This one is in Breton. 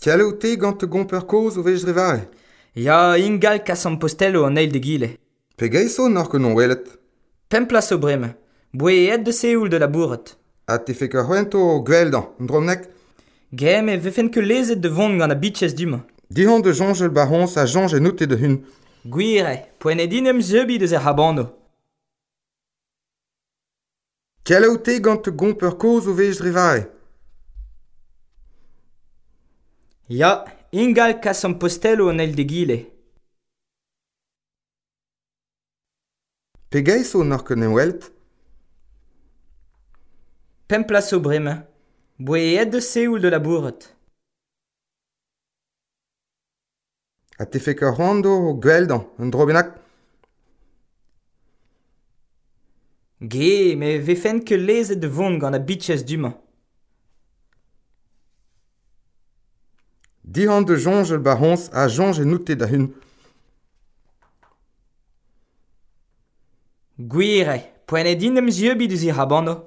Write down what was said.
Tialo te gant gomp ur koz o vej drevare. Ya ingal kas an postello an eil de gile. Pegeiz nor ar non welet. Pem plas o brem. Boe et de seoul de la bourret. A te fe ka c'hoento gweldan, un dromnek. Gem e vefen ke lezet de vont gant a bitches duma. Dihon de jonge le baron sa jonge en oute de hun. Gwire, poen edin zeubi de zer habando. o te gant gomp ur koz o vej drevare. Ya, ingal kasam postelo an el de gile. Pegeiz o nor ken welt? Pemplas o bremañ, boe ed de seoul de la bourret. A te fe ka rando o gweldan, un drobenak? Ge, me vefen ke lezet de vont gant a bitches dumañ. Dihan de jonge el bahons a jonge noutet da hun. Gwire, poen e din em zi eus.